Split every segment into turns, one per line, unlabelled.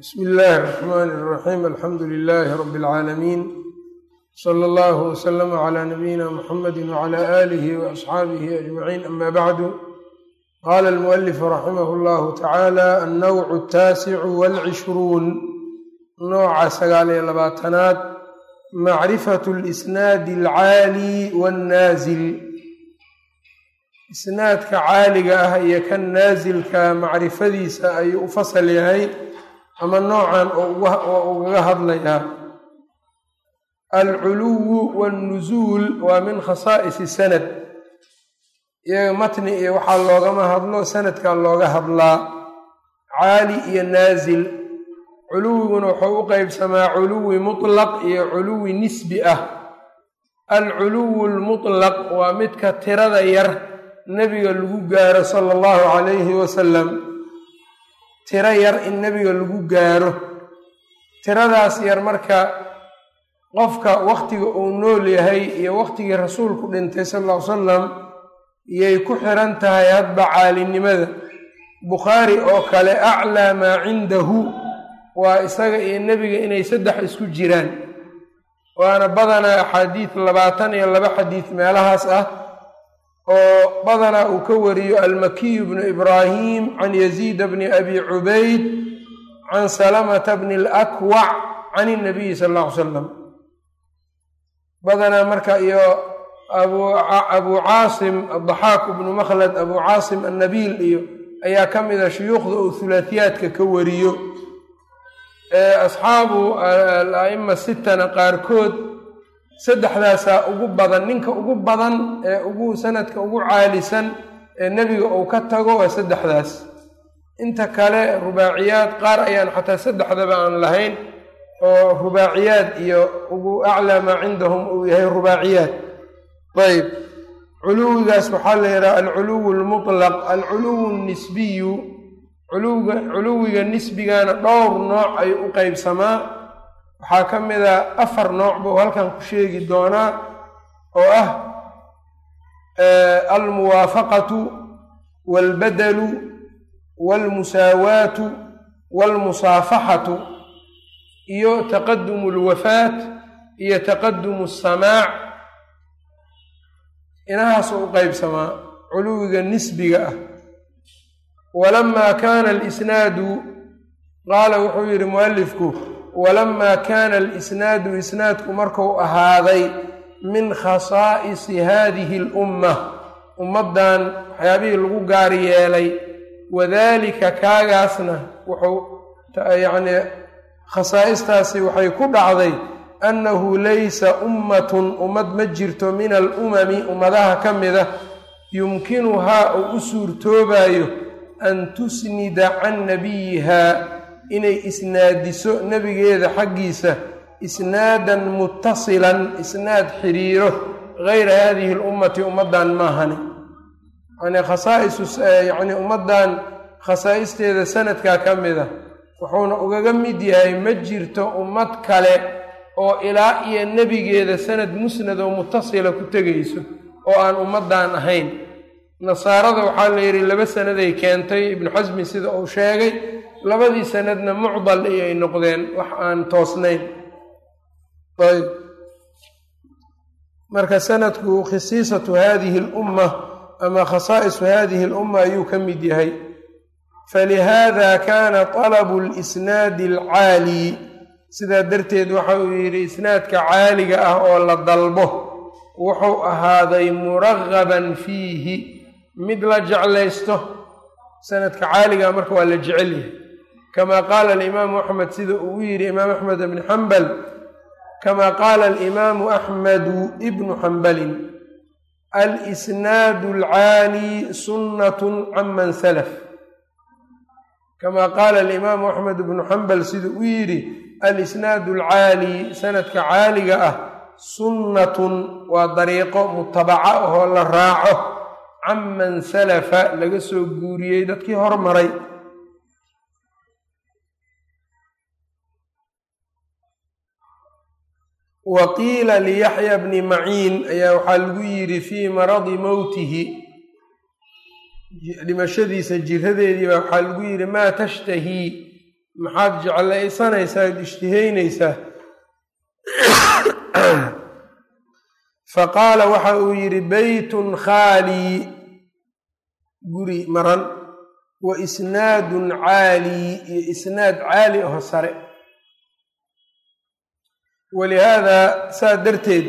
bsmi illaahi raxmaani raxiim alxamdu lilaahi rabbi alcaalamiin sala allahu wasalama cala nabiyina muxamedi wacala aalihi wa asxaabihi ajmaciin ama bacdu qaala almualifu raximah allahu tacaala annowcu altaasicu walcishruun nooca sagaal iyo labaatanaad macrifatu lisnaadi alcaali waannaasil isnaadka caaliga ah iyo kan naasilka macrifadiisa ayuu u fasal yahay ama noocan oo ugaga hadlayaa alculuwu waannusuul waa min khasaa'isi sanad. Iyaga matni iyo waxaa loogama hadlo sanadkaa looga hadlaa. Caali iyo naasil culuwiguna wuxuu u qeybsamaa culuwi mutlaq iyo culuwi nisbi ah. Alculuwu lmutlaq waa midka tirada yar nebiga lagu gaaro sala allahu calayhi wasalam tiro yar in nebiga lagu gaaro tiradaas yar marka qofka wakhtiga uu nool yahay iyo wakhtigii rasuulku dhintay sal ll ly salam iyay ku xiran tahay hadba caalinimada. Bukhaari oo kale aclaa maa cindahu. Waa isaga iyo nebiga inay saddex isku jiraan. Waana badanaa axaadiid labaatan iyo laba xadiid meelahaas ah oo badanaa uu ka wariyo almakiyu bnu ibraahim can yaziida bni abi cubayd can salamata bni alakwac can inabiyi sal alla ly salam badanaa marka iyo abuu caasim adaxaak bnu makhlad abuu caasim annabiil iyo ayaa ka mida shuyuukhda uu hulaatiyaadka ka wariyo. Asxaabu al-a'ima sittana qaarkood saddexdaasaa ugu badan ninka ugu badan ee ugu sanadka ugu caalisan ee nebiga uu ka tago waa saddexdaas. Inta kale rubaaciyaad qaar ayaan xataa saddexdaba aan lahayn oo rubaaciyaad iyo ugu aclaa maa cindahum uu yahay rubaaciyaad. Ayb culuwigaas waxaa la yidhaha alculuwu lmutlaq alculuwu nisbiyu. Culuwiga culuwiga nisbigana dhowr nooc ayuu u qeybsamaa waxaa ka mid a afar nooc buu halkan ku sheegi doonaa oo ah almuwaafaqatu waalbadalu waalmusaawaatu waalmusaafaxatu iyo taqadumu alwafaat iyo taqadumu asamaac inahaasuu u qeybsamaa culuwiga nisbiga ah. Walamaa kaana alisnaadu qaala wuxuu yidhi mualifku walamaa kaana alisnaadu isnaadku marku ahaaday min khasaa'isi haadihi alumma ummaddan waxyaabihii lagu gaar yeelay wadaalika kaagaasna wuxuu yacnii khasaa'istaasi waxay ku dhacday annahu laysa ummatun ummad ma jirto min alumami ummadaha ka mida yumkinuhaa uu u suurtoobayo an tusnida can nabiyihaa inay isnaadiso nebigeeda xaggiisa isnaadan muttasilan isnaad xiriiro gayra haadihi lummati ummaddan maahani. Yani khasaa'isu yacni ummaddan khasaa'isteeda sanadkaa ka mid a wuxuuna ugaga mid yahay ma jirto ummad kale oo ilaa iyo nebigeeda sanad musnad oo mutasila ku tegayso oo aan ummaddan ahayn. Nasaarada waxaa la yidhi laba sanaday keentay ibnu xasmi sida uu sheegay labadii sanadna mucdal ayay noqdeen wax aan toosnayn. Ayb. Marka sanadku khisiisatu hadihi alumma ama khasaa'isu hadihi alumma ayuu ka mid yahay. Falihada kaana talabu lisnaadi alcaali. Sidaa darteed waxa uu yidhi isnaadka caaliga ah oo la dalbo wuxuu ahaaday muragaban fiihi. Mid la jeclaysto sanadka caaliga marka waa la jecel yahay kama qaala alimaamu axmed sida uu yidhi imaam axmed ibni xambal kama qaala alimaamu axmedu ibnu xambalin alisnaadu alcaali sunnatun canman salaf kama qaala alimaamu axmed ibnu xambal sida uu yidhi alisnaadu alcaali sanadka caaliga ah sunnatun waa dariiqo mutabaca ahoo la raaco canman salafa laga soo guuriyey dadkii hormaray wa qiila liyaxya bni maciin ayaa waxaa lagu yidhi fii maradi mowtihi dhimashadiisa jiradeediiba waxaa lagu yidhi maa tashtahii maxaad jeclaysanaysaa ad ishtihaynaysaa faqaala waxa uu yidhi beytun khaalii guri maran. Wa isnaadun caalii iyo isnaad caali aho sare walihaada saa darteed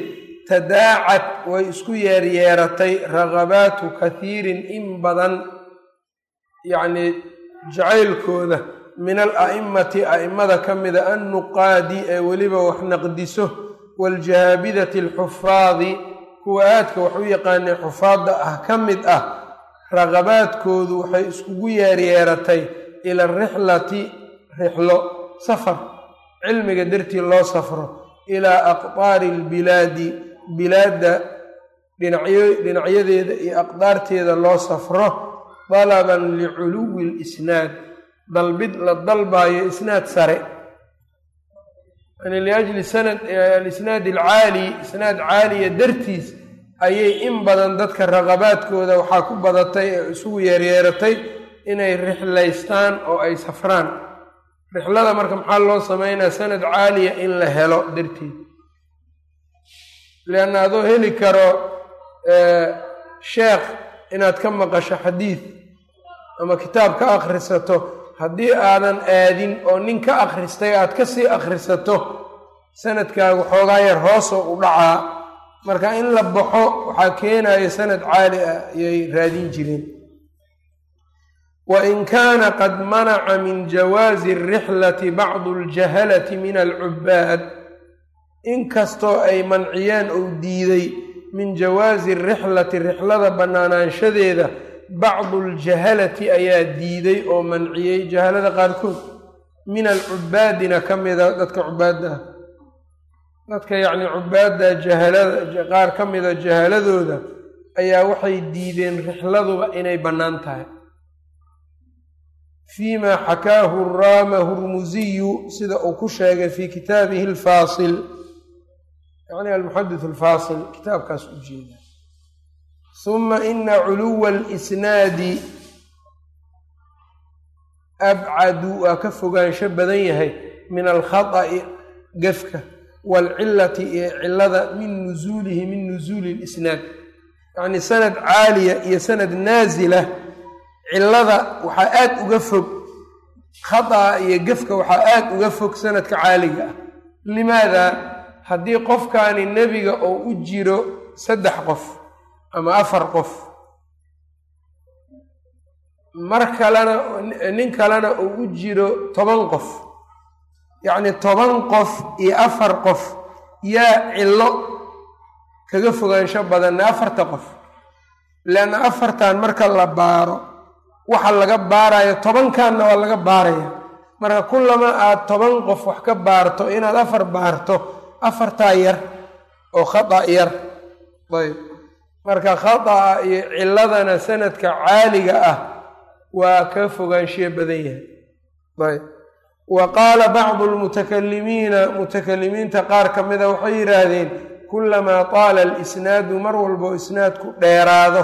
tadaacad way isku yeeryeeratay ragabaatu kathiirin in badan yacnii jacaylkooda min al a'immati a'immada ka mida annuqaadi ee weliba wax naqdiso waaljahaabidati alxufaadi kuwa aadka wax u yaqaanay xufaadda ah ka mid ah raqabaadkoodu waxay iskugu yeeryeeratay ila arixlati rixlo safar cilmiga dartii loo safro ilaa aqdaari albilaadi bilaadda dhinacyadeeda iyo aqdaarteeda loo safro dalaban liculuwi lisnaad dalbid la dalbaayo isnaad sare. Yani liajli sanad alisnaad alcaali isnaad caaliya dartiis ayay in badan dadka raqabaadkooda waxaa ku badatay ee isugu yeeryeeratay inay rixlaystaan oo ay safraan rixlada marka maxaa loo sameynaa sanad caaliya in la helo darteed lianna adoo heli karo sheekh inaad ka maqasho xadiid ama kitaab ka akhrisato haddii aadan aadin oo nin ka akhristay aad ka sii akhrisato sanadkaagu xoogaa yar hoosoo u dhacaa. Marka in la baxo waxaa keenaya sanad caali ah ayay raadin jireen wain kaana qad manaca min jawaazi alrixlati bacdu aljahalati min alcubbaad inkastoo ay manciyeen ou diiday min jawaasi rixlati rixlada bannaanaanshadeeda bacdu aljahalati ayaa diiday oo manciyey jahalada qaarkood min alcubbaadina ka mida dadka cubaadda ah dadka yacnii cubaadda jahalada qaar ka mida jahaladooda ayaa waxay diideen rixladuba inay bannaan tahay fiima xakaahu raama hurmusiyu sida uu ku sheegay fii kitaabihi alfaasil yacni almuxadis alfaasil kitaabkaas u jeeda huma ina culuwa alisnaadi abcadu waa ka fogaansho badan yahay min alkhata'i gefka waalcilati iyo cilada min nusuulihi min nusuuli lisnaad yacni sanad caaliya iyo sanad naasila cilada waxaa aad uga fog khata'a iyo gefka waxaa aad uga fog sanadka caaliga ah. Limaada haddii qofkaani nebiga oo u jiro saddex qof ama afar qof mar kalena nin kalena uu u jiro toban qof yacni toban qof iyo afar qof yaa cillo kaga fogaansho badanna afarta qof. Leanna afartan marka la baaro waxa laga baarayo tobankanna waa laga baaraya marka kullama aad toban qof wax ka baarto inaad afar baarto afartaa yar oo khata yar. Ayb. Marka khata'a iyo ciladana sanadka caaliga ah waa ka fogaanshiyo badan yahay. Ayb. Wa qaala bacdu lmutakalimiina mutakalimiinta qaar ka mida waxay yidhaahdeen kulamaa taala alisnaadu mar walbo isnaadku dheeraado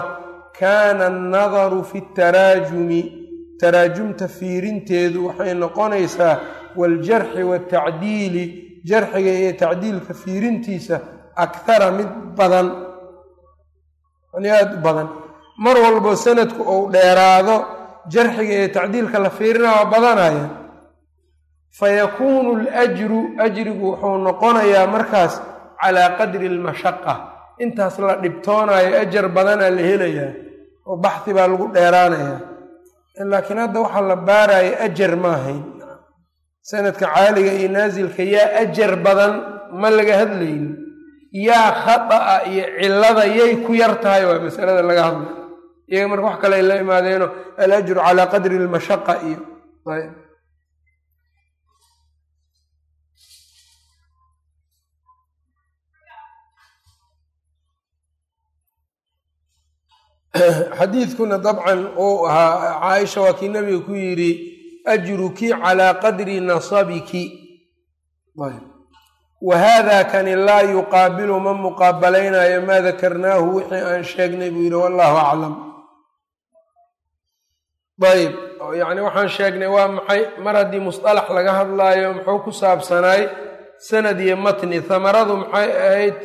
kaana annadaru fi taraajumi taraajumta fiirinteedu waxay noqonaysaa waaljarxi waatacdiili jarxiga iyo tacdiilka fiirintiisa akhara mid badan yani aada u badan mar walbo sanadku uu dheeraado jarxiga iyo tacdiilka la fiirina waa badanaya fayakuunu alajru ajrigu wuxuu noqonayaa markaas calaa qadri almashaqa intaas la dhibtoonayo ajar badanaa la helayaa oo baxhi baa lagu dheeraanayaa laakiin hadda waxaa la baaraya ajar ma ahayn. Sanadka caaliga iyo naasilka yaa ajar badan ma laga hadlaynin yaa khata'a iyo cilada yay ku yar tahay waa masalada laga hadlay. Iyaga marka wax kale ay la imaadeeno alajru calaa qadri almashaqa iyo xadiidkuna dabcan uu ahaa caaisha waa kii nabiga ku yidhi ajruki calaa qadri nasabiki. Wa haada kani laa yuqaabilu ma muqaabalaynayo maa dakarnaahu wixii aan sheegnay buu yidhi wallahu aclam. Ayb. Yacni waxaan sheegnay waa maxay? Mar haddii musطalax laga hadlaayo muxuu ku saabsanaay? Sanad iyo matni. Hamaradu maxay ahayd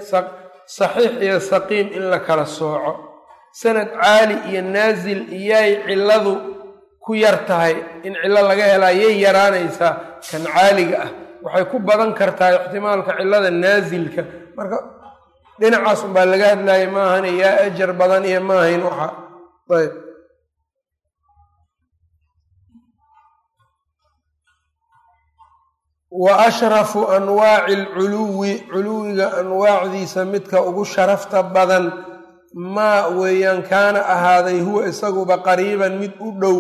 saxiix iyo saqiim in la kala sooco sanad caali iyo naasil iyay cilladu ku yar tahay. In cillo laga helaa yay yaraanaysaa kan caaliga ah. Waxay ku badan kartaa ixtimaalka cillada naasilka marka dhinacaas unbaa laga hadlaayay maahane yaa ajar badan iyo maahayn waxa. Ayb. Wa ashrafu anwaaci alculuwi culuwiga anwaacdiisa midka ugu sharafta badan maa weeyaan kaana ahaaday huwa isaguba qariiban mid u dhow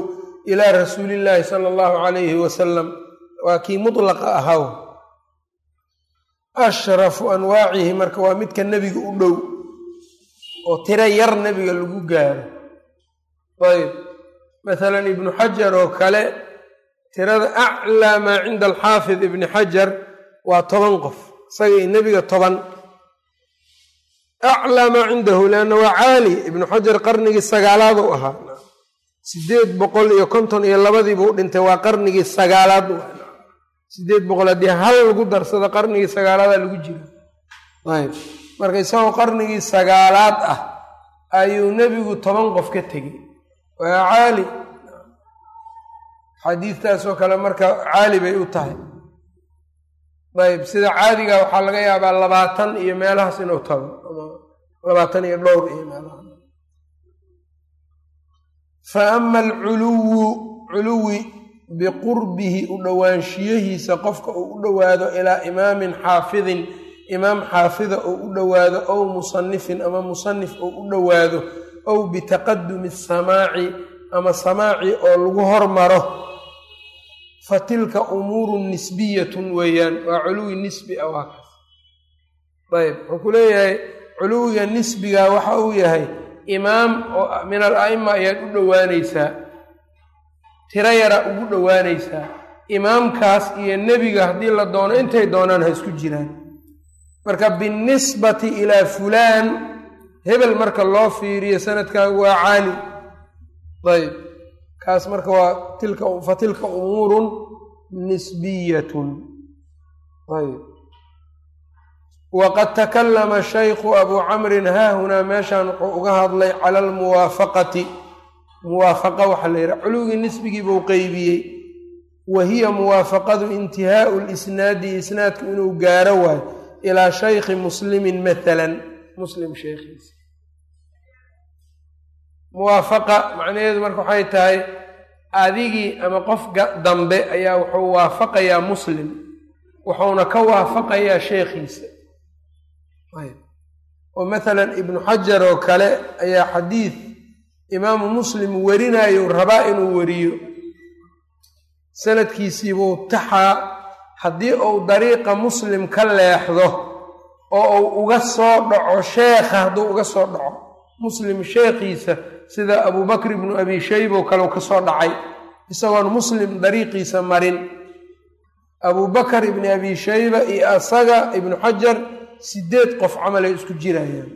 ilaa rasuulillaahi sala allahu calayhi wasalam waa kii mutlaqa ahaw. Ashrafu anwaacihi marka waa midka nebiga u dhow oo tiro yar nebiga lagu gaaro. Ayb. Masalan ibnu xajar oo kale tirada aclaa maa cinda alxaafid ibni xajar waa toban qof isagii nebiga toban aclaa maa cindahu leanna waa caali ibnu xajar qarnigii sagaalaad u ahaa sideed boqol iyo konton iyo labadiibuu dhintay waa qarnigii sagaalaad sideed boqol haddii hal lagu darsado qarnigii sagaalaadaa lagu jira ayb marka isagoo qarnigii sagaalaad ah ayuu nebigu toban qof ka tegey waa caali xadiistaasoo kale marka caali bay u tahay ayb sida caadiga waxaa laga yaabaa labaatan iyo meelahaas inuu tago labaatan iyo dhowr fa ama alculuwu culuwi biqurbihi u dhowaanshiyahiisa qofka uu u dhowaado ilaa imaamin xaafidin imaam xaafida oo u dhowaado ow musanifin ama musanif oo u dhowaado ow bitaqadumi samaaci ama samaaci oo lagu hormaro. Fa tilka umuurun nisbiyatun weeyaan waa culuwi nisbi ah waa kaas. Ayb wuxuu ku leeyahay culuwiga nisbiga waxa uu yahay imaam oo min al a'ima ayaad u dhowaanaysaa tiro yara ugu dhowaanaysaa imaamkaas iyo nebiga haddii la doono intay doonaan ha isku jiraan. Marka binisbati ilaa fulaan hebel marka loo fiiriyo sanadkaagu waa caali ayb kaas marka waa tilka fa tilka umuurun nisbiyatun. Ayb waqad takalama shaykhu abuu camrin haahunaa meeshaan wuxuu uga hadlay cala almuwaafaqati muwaafaqa waxaa la yidhaha culuwigii nisbigii buu qeybiyey wa hiya muwaafaqadu intihaau lisnaadi isnaadku inuu gaaro waayo ilaa shaykhi muslimin maalan muslim sheekhiisa muwaafaqa macnaheedu marka waxay tahay adigii ama qof dambe ayaa wuxuu waafaqayaa muslim wuxuuna ka waafaqayaa sheekhiisa oo masalan ibnu xajar oo kale ayaa xadiid imaamu muslim werinayo rabaa inuu weriyo sanadkiisiibuu taxaa haddii uu dariiqa muslim ka leexdo oo uu uga soo dhaco sheekha hadduu uga soo dhaco muslim sheekhiisa sida abubakr ibnu abi shayba oo kale u ka soo dhacay isagoon muslim dariiqiisa marin. Abubakar ibni abi shayba iyo asaga ibnu xajar sideed qof camalay isku jirayaan.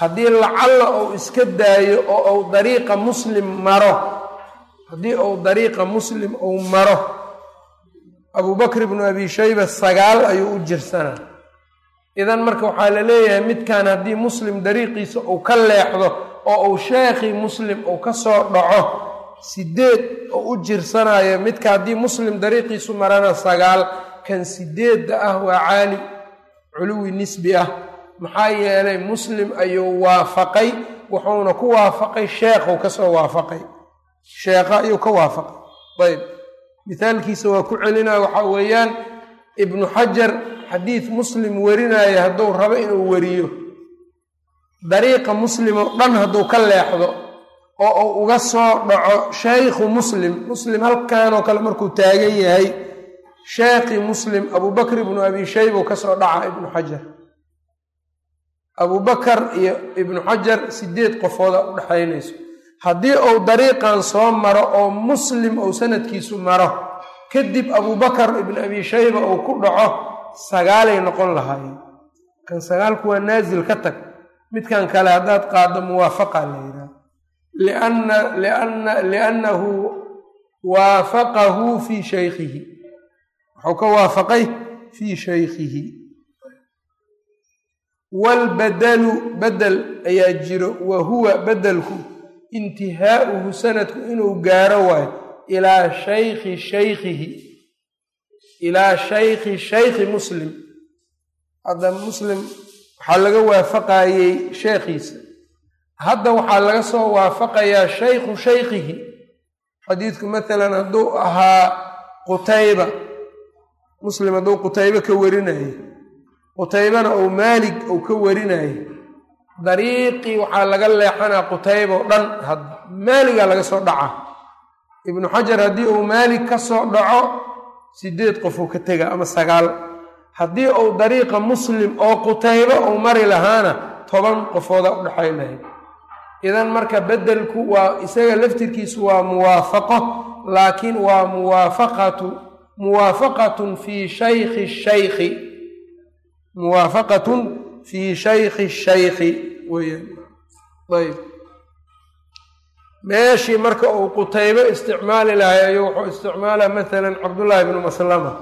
Haddii lacalla uu iska daayo oo uu dariiqa muslim maro haddii uu dariiqa muslim uu maro abubakr ibnu abi shayba sagaal ayuu u jirsanaa idan marka waxaa la leeyahay midkan haddii muslim dariiqiisa uu ka leexdo oo uu sheekhii muslim uu ka soo dhaco sideed oo u jirsanayo midka haddii muslim dariiqiisu marana sagaal kan sideedda ah waa caali culuwi nisbi ah. Maxaa yeelay muslim ayuu waafaqay wuxuuna ku waafaqay sheekhuu ka soo waafaqay. Sheekha ayuu ka waafaqay. Ayb. Mithaalkiisa waa ku celinaya waxaa weeyaan ibnu xajar xadiid muslim werinaayo hadduu rabo inuu weriyo dariiqa muslim oo dhan hadduu ka leexdo oo uu uga soo dhaco shaykhu muslim muslim halkanoo kale markuu taagan yahay sheekhi muslim abubakr ibnu abi shayba ka soo dhaca ibnu xajar abubakar iyo ibnu xajar sideed qofooda u dhexaynayso haddii uu dariiqan soo maro oo muslim uu sanadkiisu maro kadib abubakar ibnu abi shayba uu ku dhaco sagaalay noqon lahaayeen. Kan sagaalku waa naasil ka tag. Midkan kale haddaad qaaddo muwaafaqa la yidhaha lianna lianna liannahu waafaqahu fii shaykhihi wuxuu ka waafaqay fii shaykhihi. Waalbadalu badel ayaa jiro wa huwa bedelku intihaa'uhu sanadku inuu gaaro waayo ilaa shaykhi shaykhihi ilaa shaykhi shaykhi muslim. Hadda muslim waxaa laga waafaqayey sheekhiisa. Hadda waxaa laga soo waafaqayaa shaykhu shaykhihi. Xadiidku maalan hadduu ahaa qutayba muslim hadduu qutaybe ka warinayo qutaybana ou maalig ou ka warinayo. Dariiqii waxaa laga leexanaa qutayba o dhan maaligaa laga soo dhaca. Ibnu xajar haddii uu maalig ka soo dhaco sideed qofuu ka tega ama sagaal. Haddii uu dariiqa muslim oo qutaybo uu mari lahaana toban qofooda u dhexaynaya idan marka bedelku waa isaga laftirkiisu waa muwaafaqo laakiin waa muwaafaqatu muwaafaqatun fii shaykhi shaykhi. Muwaafaqatun fii shaykhi shaykhi. Weyaan ayb meeshii marka uu qutaybo isticmaali lahay ayuu wuxuu isticmaalaa maalan cabdullaahi bnu maslama.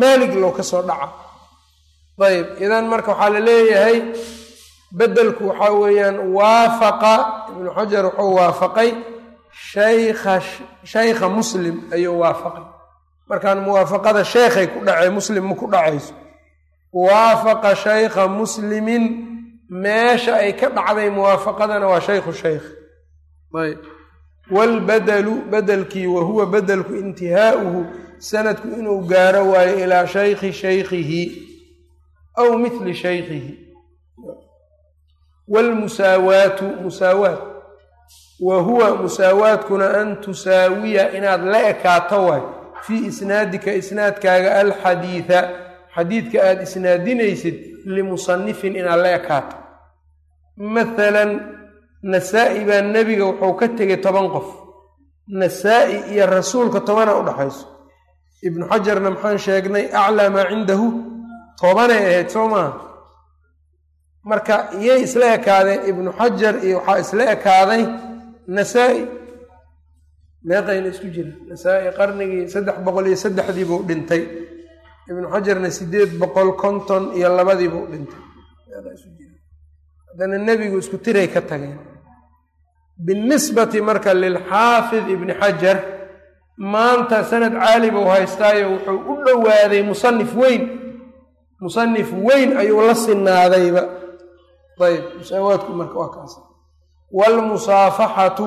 Maalig loo ka soo dhaca. Ayb idan marka waxaa la leeyahay bedelku waxaa weeyaan waafaqa ibnu xajar wuxuu waafaqay shaykha muslim ayuu waafaqay markaan muwaafaqada sheekhay ku dhacay muslim ma ku dhacayso. Waafaqa shaykha muslimin meesha ay ka dhacday muwaafaqadana waa shaykhu shaykh ayb. Waalbadalu bedelkii wa huwa bedelku intihaa'uhu sanadku inuu gaaro waayo ilaa shaykhi shaykhihi aw mithli shaykhihi waalmusaawaatu musaawaat. Wa huwa musaawaadkuna an tusaawiya inaad la ekaato waay fii isnaadika isnaadkaaga alxadiida. Xadiidka aada isnaadinaysid limusanifin inaad la ekaato. Maalan nasaa-i baa nebiga wuxuu ka tegay toban qof. Nasaa-i iyo rasuulka tobana u dhaxayso. Ibnu xajarna maxaan sheegnay aclaa maa cindahu. Tobanay ahayd soo maaha marka iyay isla ekaadeen ibnu xajar iyo waxaa isla ekaaday nasaa-i meeqayna isku jira nasaa-i qarnigii saddex boqol iyo saddexdii buu dhintay. Ibnu xajarna sideed boqol konton iyo labadii buu dhintay. Haddana nebigu isku tiray ka tageen. Binisbati marka lilxaafid ibni xajar maanta sanad caali buu haystaayo wuxuu u dhowaaday musanif weyn. Musanif weyn ayuu la sinaadayba ayb musaawaadku marka waa kaas waalmusaafaxatu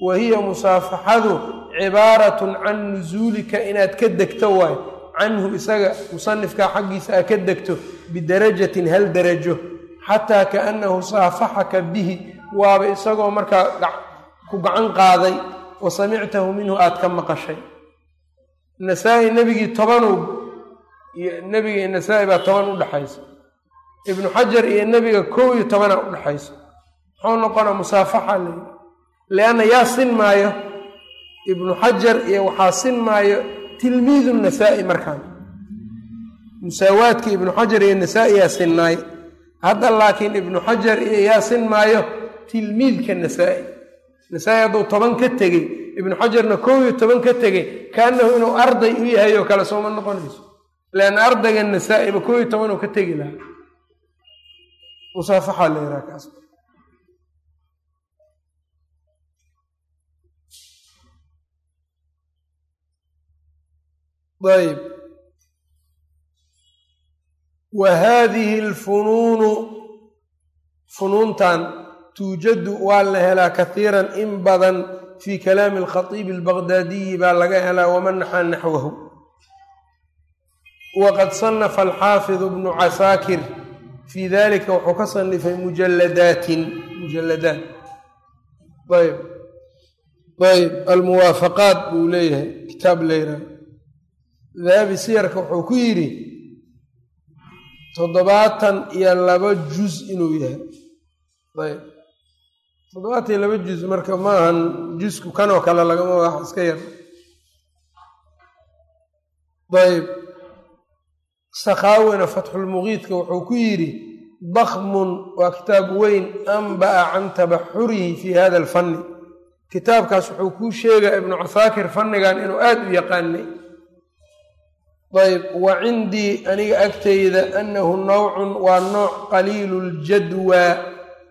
wa hiya musaafaxadu cibaaratun can nusuulika inaad ka degto waayo. Canhu isaga musanifkaa xaggiisa aad ka degto bidarajatin hal darajo. Xataa kaannahu saafaxaka bihi waaba isagoo markaa ku gacan qaaday wa samictahu minhu aad ka maqashay. Nasaa-i nebigii tobanow iyo nebiga nasaa-i baa toban u dhexaysa ibnu xajar iyo nebiga kow iyo tobana u dhexaysa muxuu noqonaa musaafaxa la lianna yaa sin maayo ibnu xajar iyo waxaa sin maayo tilmiidu nasaa-i markaan musaawaadka ibnu xajar iyo nasaa-i yaa sinnaay hadda laakiin ibnu xajar iyo yaa sin maayo tilmiidka nasaa-i nasaa-i hadduu toban ka tegey ibnu xajarna kow iyo toban ka tegey kaanahu inuu arday u yahay oo kale sooma noqonayso leanna ardayga nasaa-iba kow iyo toban oo ka tegi lahaa musaafaxa la yaraa ayb wa haadihi alfunuunu funuuntan tuujadu waa la helaa kahiiran in badan fii kalaami alkhatiibi albaqdaadiyi baa laga helaa waman naxaa naxwahu waqad sanafa alxaafidu bnu casaakir fii dalika wuxuu ka sanifay mujaladaatin mujaladaat ayb ayb almuwaafaqaat buu leeyahay kitaab leyra dahabi siyarka wuxuu ku yidhi toddobaatan iyo laba juz inuu yahay. Ayb. Toddobaatan iyo laba juz marka ma ahan jusku kanoo kale lagama wax iska yar. Ayb. Sakhaawina fatxulmuqiidka wuxuu ku yidhi dakmun waa kitaab weyn anba'a can tabaxurihi fii hada alfanni. Kitaabkaas wuxuu kuu sheegaya ibnu casaakir fannigan inuu aada u yaqaanay ayb wa cindii aniga agtayda annahu nawcun waa nooc qaliilu ljadwaa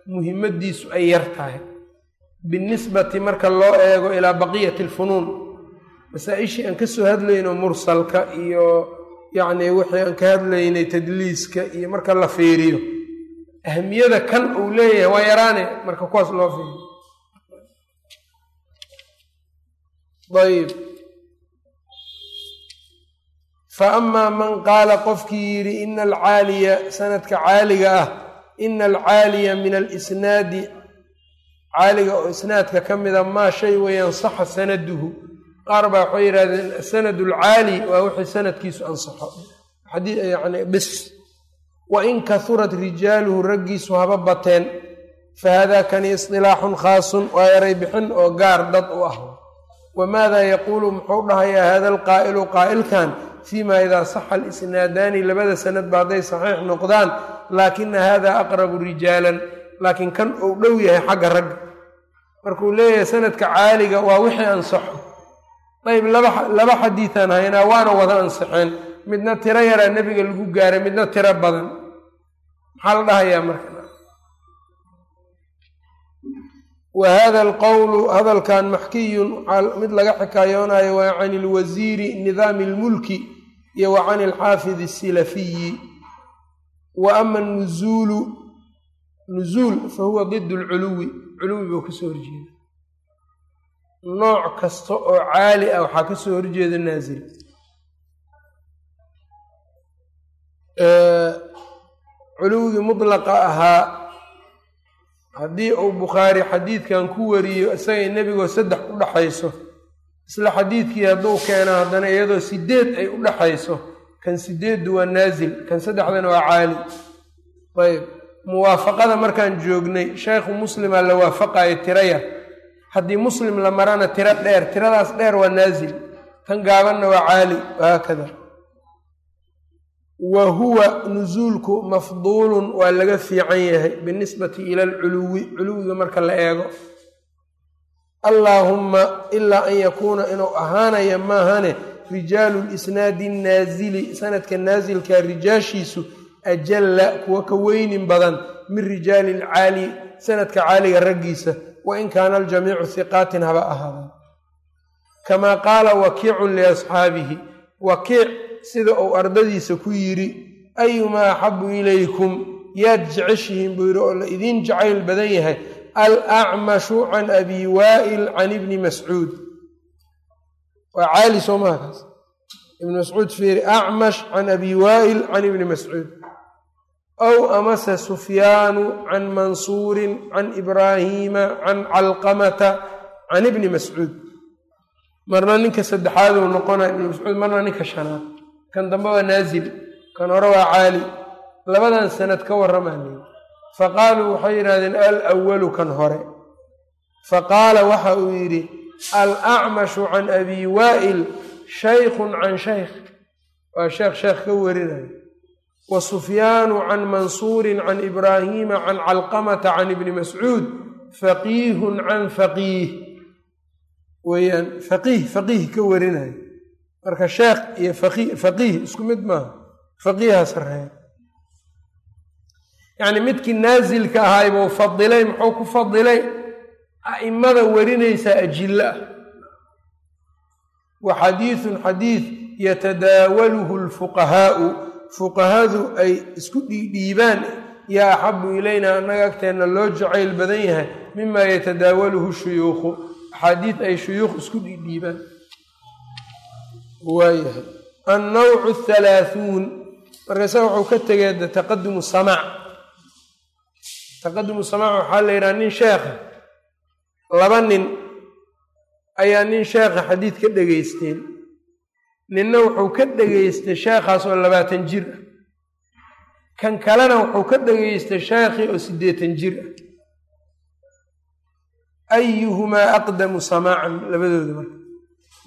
muhimaddiisu ay yar tahay. Binisbati marka loo eego ilaa baqiyati alfunuun masaa-ishii aan ka soo hadlayno mursalka iyo yacnii wixii aan ka hadlaynay tadliiska iyo marka la fiiriyo. Ahmiyada kan uu leeyahay waa yaraane marka kuwaas loo fiiriyo. Ayb fa amaa man qaala qofkii yidhi ina alcaaliya sanadka caaliga ah ina alcaaliya min alisnaadi. Caaliga oo isnaadka ka mida maa shay weeyaan saxa sanaduhu. Qaar baa waxay yidhahdeen sanad alcaali waa wixii sanadkiisu ansaxo. Yani bis. Wa in kahurat rijaaluhu raggiisu haba bateen. Fa haadaa kani isdilaaxun khaasun waa eray bixin oo gaar dad u ah. Wamaada yaquulu muxuu dhahayaa hada alqaa'ilu qaa'ilkan fiima idaa saxa alisnaadaani labada sanadba hadday saxiix noqdaan laakina hada aqrabu rijaalan laakiin kan uu dhow yahay xagga ragga markuu leeyahay sanadka caaliga waa wixii ansaxo. Ayb laba xadiitaan haynaa waana wada ansaxeen midna tiro yaraa nebiga lagu gaaray midna tiro badan. Maxaa la dhahayaa marka? Wa hada alqowlu hadalkan maxkiyun mid laga xikaayoonayo waa can ilwasiiri nidaami lmulki iyo wa can ilxaafid asilafiyi wa ama nuzuulu nuzuul fa huwa did lculuwi culuwi buu ka soo horjeeda. Nooc kasta oo caali ah waxaa ka soo horjeeda naasil culuwigii mudlaqa ahaa haddii uu bukhaari xadiidkan ku wariyo isagay nebigoo saddex u dhaxayso isla xadiidkii hadduu keeno haddana iyadoo sideed ay u dhaxayso kan sideeddu waa naasil kan saddexdana waa caali. Ayb muwaafaqada markaan joognay sheekhu muslimaa la waafaqayo tiro yar haddii muslim la marana tiro dheer tiradaas dheer waa naasil tan gaabanna waa caali wahaakada wa huwa nusuulku mafduulun waa laga fiican yahay binisbati ila alculuwi culuwiga marka la eego allaahumma ilaa an yakuuna inuu ahaanaya maahane rijaalu lisnaadi naasili sanadka naasilka rijaashiisu ajalla kuwa ka weynin badan min rijaali ilcaali sanadka caaliga raggiisa wa in kaana aljamiicu hiqaatin haba ahaadaan kamaa qaala wakiicun liasxaabihi wakiic sida uu ardadiisa ku yidhi ayumaa axabu ilaykum? Yaad jeceshihiin? buu yidhi oo la idiin jacayl badan yahay alacmashu can abi waa'il can ibni mascuud waa caali soomaha kaas ibni mascuud fiiri acmash can abi waa'il can ibni mascuud aw amase sufyaanu can mansuurin can ibraahiima can calqamata can ibni mascuud marna ninka saddexaaduu noqonaa ibni mascuud marna ninka shanaad. Kan dambe waa naasil kan hore waa caali. Labadan sanad ka warramaanay fa qaaluu waxay yidhahdeen alwalu kan hore. Fa qaala waxa uu yidhi alacmashu can abi waa'il shaykhun can shaykh. Waa sheekh sheekh ka warinayo wa sufyaanu can mansuurin can ibraahiima can calqamata can ibni mascuud faqiihun can faqiih. Weeyaan faqiih faqiih ka warinayo marka sheekh iyo faqiih isku mid maaha. Faqiiha sarreeya yacni midkii naasilka ahaay buu fadilay muxuu ku fadilay? A'immada warinaysaa ajillo ah wa xadiidun xadiid yatadaawaluhu alfuqahaa'u. Fuqahadu ay isku dhiidhiibaan yaa axabu ilayna annaga agteenna loo jacayl badan yahay mima yatadaawaluhu shuyuukhu. Axaadiid ay shuyuukh isku dhiidhiibaan. Waayahay. Annawcu athalaathuun markaasa wuxuu ka tegay de taqadumu samaac taqadumu samaac waxaa la yidhaha nin sheekha laba nin ayaa nin sheekha xadiid ka dhegaysteen ninna wuxuu ka dhegaystay sheekhaas oo labaatan jir. Ah kan kalena wuxuu ka dhegaystay sheekhii oo siddeetan jir. Ah ayuhumaa aqdamu samaacan? Labadooda marka.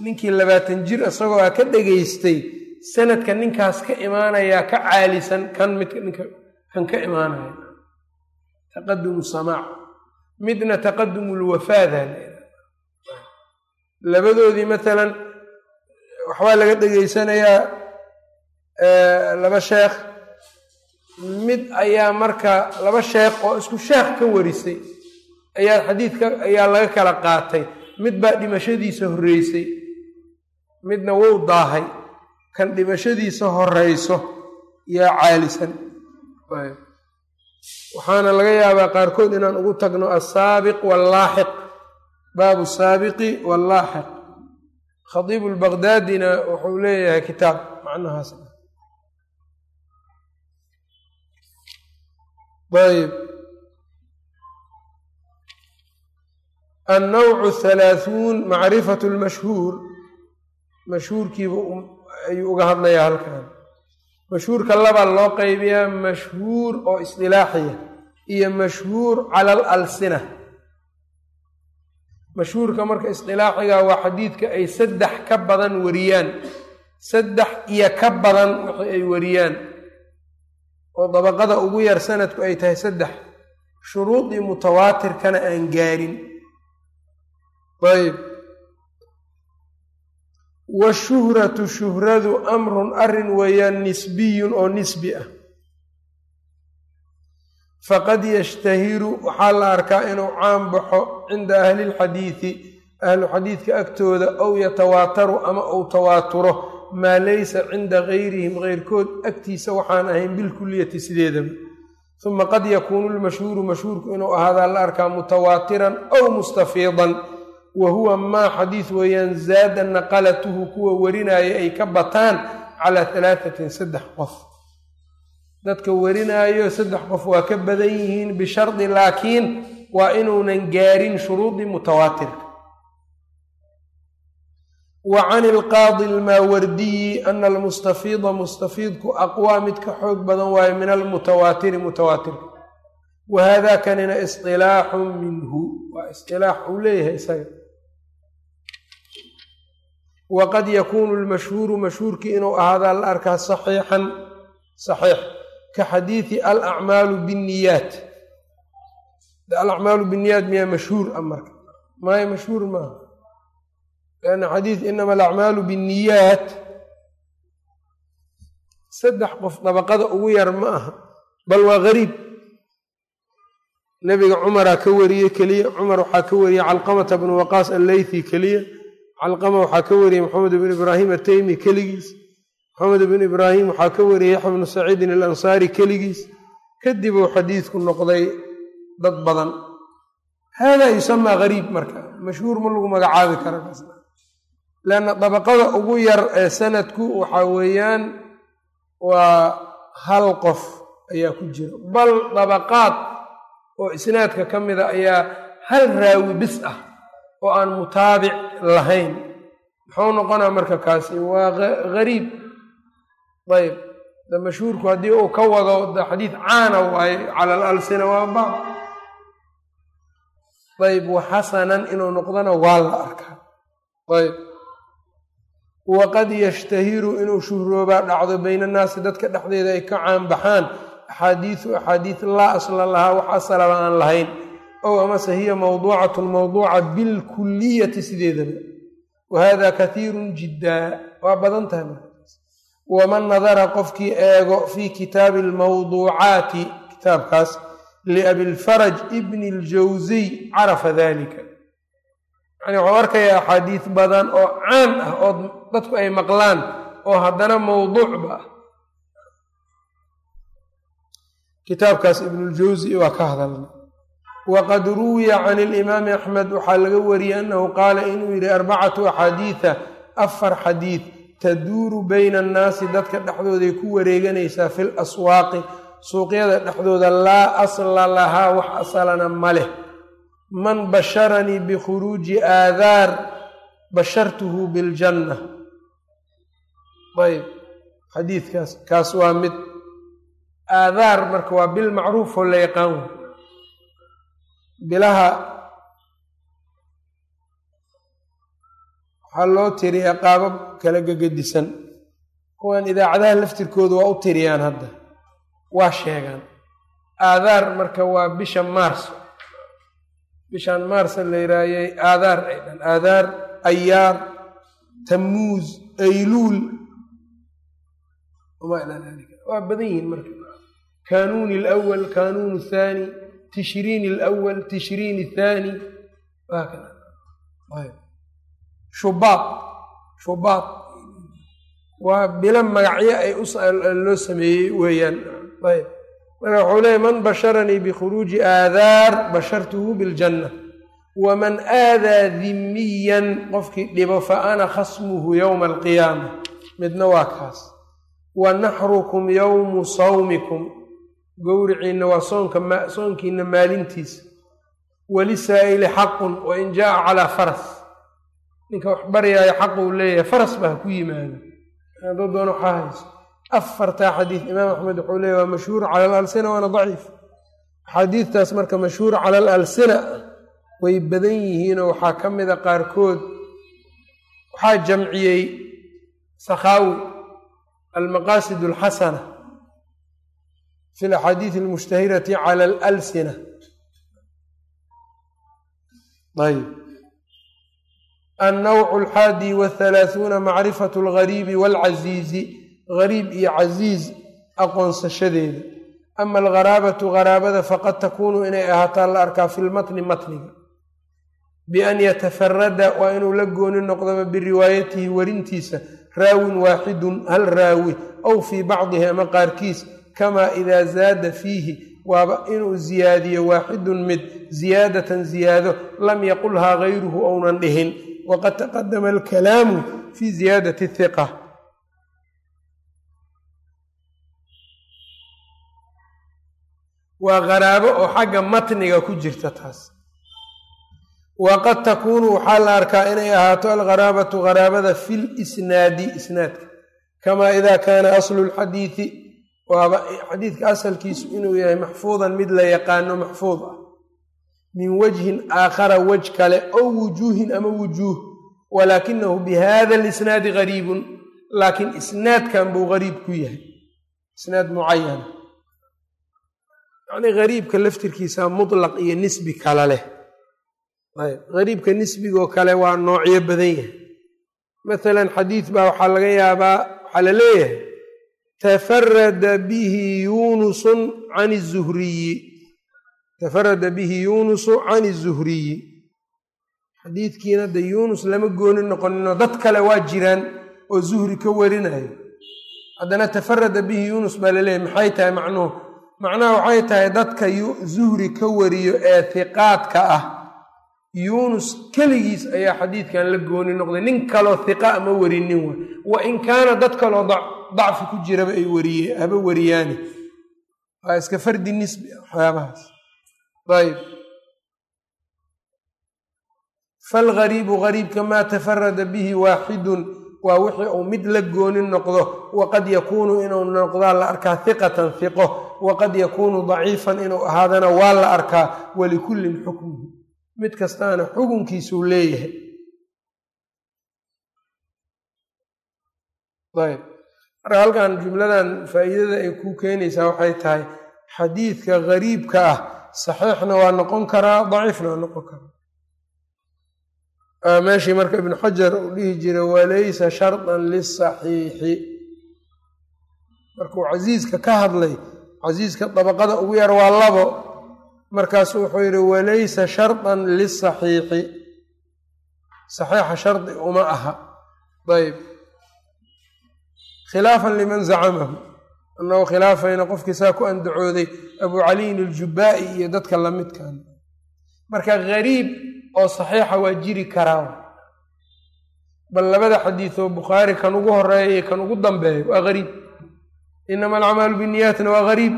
Ninkii labaatan jir isagoo a ka dhegaystay sanadka ninkaas ka imaanayaa ka caalisan kan midka ninka kan ka imaanaya taqadumu samaac midna taqadumu lwafaadaa la labadoodii matalan waxbaa laga dhegaysanayaa laba sheekh. Mid ayaa marka laba sheekh oo isku sheekh ka warisay ayaa xadiidka ayaa laga kala qaatay. Mid baa dhimashadiisa horreysay midna wou daahay kan dhimashadiisa horeyso yaa caalisan waxaana laga yaabaa qaarkood inaan ugu tagno asaabiq wallaaxiq baabu saabiqi wallaaxiq. Khadiibu lbaqdaadina wuxuu leeyahay kitaab macnahaas. Ayb annawcu halaahuun macrifatu lmashhuur mashhuurkiiba ayuu uga hadlayaa halkan mashhuurka labaa loo qaybiyaa mashhuur oo isdilaaxiya iyo mashhuur cala al alsina. Mashhuurka marka isdilaaxiga waa xadiidka ay saddex ka badan wariyaan. Saddex iyo ka badan wixii ay wariyaan. Oo dabaqada ugu yar sanadku ay tahay saddex. Shuruudii mutawaatirkana aan gaarin. Ayb washuhratu shuhradu amrun arrin weeyaan nisbiyun oo nisbi ah. Faqad yashtahiru waxaa la arkaa inuu caan baxo cinda ahli lxadiidi ahlu xadiidka agtooda ow yatawaataru ama uu tawaaturo maa laysa cinda gayrihim keyrkood agtiisa waxaan ahayn bilkuliyati sideedaba uma qad yakuunu lmashhuuru mashhuurku inuu ahaadaa la arkaa mutawaatiran aw mustafiidan wa huwa maa xadiis weeyaan zaada naqalatuhu kuwa warinaya ay ka bataan calaa halaatatin saddex qof. Dadka warinaayo saddex qof waa ka badan yihiin bishardi laakiin waa inuunan gaarin shuruudii mutawaatirka wa can ilqaadi almaawardiyi ana almustafiida mustafiidku aqwaa mid ka xoog badan waayo min almutawaatiri mutawaatirka wa hada kanina isilaaxun minhu waa isilaax uu leeyahay isaga waqad yakuunu lmashhuuru mashhuurkii inuu ahaadaa la arkaa saxiixan saxiix ka xadiidi alacmaalu binniyaat alacmaalu binniyaat miyaa mashhuur a marka maayo mashhuur maaha lanna xadiid inama alacmaalu binniyaat saddex qof dabaqada ugu yar ma aha bal waa gariib nebiga cumaraa ka wariyey keliya cumar waxaa ka wariyey calqamata bnu waqaas alleythi keliya calqama waxaa ka wariyey maxamed bn ibraahim ateymi keligiis. Maxamed bn ibraahim waxaa ka wariyey yaxya bnu saciidin alansaari keligiis. Kadib uu xadiidku noqday dad badan. Haadaa yusamaa gariib marka. Mashhuur ma lagu magacaabi kara leanna dabaqada ugu yar ee sanadku waxaa weeyaan waa hal qof ayaa ku jira. Bal dabaqaad oo isnaadka ka mida ayaa hal raawi bis ah oo aan mutaabic lahayn. Muxuu noqonaa marka kaasi? Waa gariib. Ayb da mashhuurku haddii uu ka wado da xadiid caana waaye cala al alsina waa baab ayb wa xasanan inuu noqdona waa la arkaa. Ayb waqad yashtahiru inuu shuhroobaa dhacdo bayna annaasi dadka dhexdeeda ay ka caanbaxaan. Axaadiisu axaadiis laa asla lahaa wax asalaba aan lahayn ow amase hiya mawduucatun mawduuca bilkuliyati sideedaba wa hada katiirun jiddaa waa badan tahay waman nadara qofkii eego fii kitaabi almawduucaati kitaabkaas liabilfaraj ibni aljawsiy carafa dalika yani waxuu arkayaa axaadiis badan oo caan ah oo dadku ay maqlaan oo haddana mawduucba ah kitaabkaas ibnuljawsi waa ka hadalna waqad ruwiya can ilimaami axmed waxaa laga wariyey annahu qaala inuu yidhi arbacatu axaadiida afar xadiid taduuru bayna annaasi dadka dhexdooday ku wareeganaysaa fi laswaaqi suuqyada dhexdooda laa asla lahaa wax asalana ma leh man basharanii bikhuruuji aadaar bashartuhu biljanna ayb xadiidkaas kaas waa mid aadaar marka waa bil macruuf oo la yaqaan bilaha waxaa loo tiriyaa qaabab kala gegedisan. Kuwan idaacadaha laftirkooda waa u tiriyaan hadda. Waa sheegaan. Aadaar marka waa bisha maarso bishaan maarsa la yiraayay aadaar ay dhan. Aadaar ayaar tamuuz ayluul. Wamaa ilaa dalika waa badan yihiin marka. Kanuuni alawal kanuun athaani tishriin alawal tishriin athaani waakada shubaad shubaad waa bilo magacyo ay loo sameeyey weeyaan ayb marka wuxuu leeyay man basharanii bikhuruuji aadaar bashartuhu biljanna waman aadaa dimiyan qofkii dhibo fa ana khasmuhu yowma alqiyaama midna waa kaas wa naxrukum yowmu sawmikum gowriciinna waa soonka soonkiina maalintiisa walisaa'ili xaqun wain jaaa calaa faras. Ninka wax baryaayo xaquu leeyahay faras ba ha ku yimaado doono waxaa hayso. Afartaa xadiid imaam axmed wuxuu leeyahy waa mashhuur cala alalsina waana daciif. Axaadiidtaas marka mashhuur cala alalsina way badan yihiinoo waxaa ka mida qaarkood waxaa jamciyey sakhaawi almaqaasid alxasana fi alaxaadiid almushtahirati cala alalsina ayb annawcu alxaadi wahalaahuuna macrifatu algariibi waalcasiizi gariib iyo casiiz aqoonsashadeeda ama algharaabatugharaabada faqad takuunu inay ahaataa la arkaa fi lmatni matniga bian yatafarada waa inuu la gooni noqdoba biriwaayatihi werintiisa raawin waaxidun hal raawi aw fii bacdihi ama qaarkiis kamaa idaa zaada fiihi waaba inuu ziyaadiyo waaxidun mid ziyaadatan ziyaado lam yaqulhaa gayruhu ounan dhihin. Waqad taqadama alkalaamu fi ziyaadati hiqa waa qaraabo oo xagga matniga ku jirta taas. Waqad takuunu waxaa la arkaa inay ahaato algharaabatugharaabada fi lisnaadi isnaadka. Kamaa idaa kaana aslu lxadiidi waaba xadiidka asalkiisu inuu yahay maxfuudan mid la yaqaano maxfuud ah. Min wajhin aakhara wej kale ow wujuuhin ama wujuuh walaakinahu bihada alisnaadi gariibun laakiin isnaadkan buu gariib ku yahay. Isnaad mucayan yacnii gariibka laftirkiisa mutlaq iyo nisbi kale leh. Ayb gariibka nisbigoo kale waa noocyo badan yahay. Masalan xadiid baa waxaa laga yaabaa waxaa la leeyahay tafarada bihi yunusun can izuhriyi tafarada bihi yuunusu can izuhriyi xadiidkiina de yuunus lama gooni noqoninoo dad kale waa jiraan oo zuhri ka warinayo haddana tafarada bihi yuunus baa laleeyahy maxay tahay macnuhu macnaha waxay tahay dadka zuhri ka wariyo ee hiqaadka ah yuunus keligiis ayaa xadiidkan la gooni noqday. Nin kaloo hiqa ama warinin wa. Wa in kaana dad kaloo dacfi ku jiraba ay wariye haba wariyaani. Waa iska fardi nisbi waxyaabahaas. Ayb falgariibu gariibka maa tafarada bihi waaxidun waa wixii uu mid la gooni noqdo. Waqad yakuunu inuu noqdaa la arkaa hiqatan hiqo waqad yakuunu daciifan inuu ahaadana waa la arkaa. Walikullin xukmuhu mid kastaana xukunkiisuu leeyahay. Ayb. Marka halkan jumladan faa'iidada ay ku keenaysaa waxay tahay xadiidka gariibka ah. Saxiixna waa noqon karaa daciifna waa noqon karaa. Meeshii marka ibnu xajar uu dhihi jiray walaysa shardan lisaxiixi markuu casiiska ka hadlay casiiska dabaqada ugu yar waa labo markaasu wuxuu yidhi walaysa shardan lisaxiixi. Saxiixa shardi uma aha. Ayb khilaafan liman zacamahu. Annagu khilaafayna qofkii saa ku andacooday abu caliyin aljubaa'i iyo dadka lamidkan marka gariib oo saxiixa waa jiri karaa. Bal labada xadiisoo bukhaari kan ugu horreeya iyo kan ugu dambeeyo waa gariib. Inama alacmaalu binniyaatna waa gariib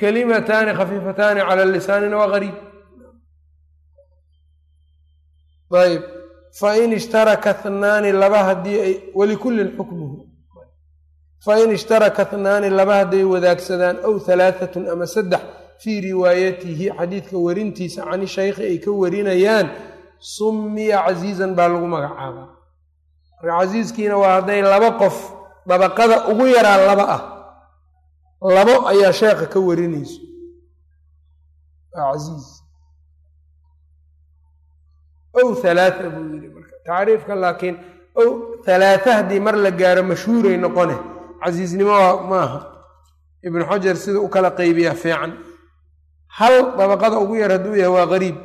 kalimataani khafiifataani cala lisaanina waa gariib ayb fain ishtaraka hnaani laba haddii ay walikullin xukmuhu fain ishtaraka hnaani laba hadday wadaagsadaan aw halaahatun ama saddex fii riwaayatihi xadiidka werintiisa cani shaykhi ay ka warinayaan summiya casiizan baa lagu magacaabaa marka casiiskiina waa hadday laba qof dabaqada ugu yaraa laba ah labo ayaa sheekha ka warinayso. Waa casiiz ow halaata buu yidhi. Marka tacriifka laakiin ow halaata haddii mar la gaaro mashhuuray noqone casiiznimo maaha. Ibnu xajar sida u kala qaybiyaa fiican. Hal dabaqada ugu yar hadduu yahay waa gariib.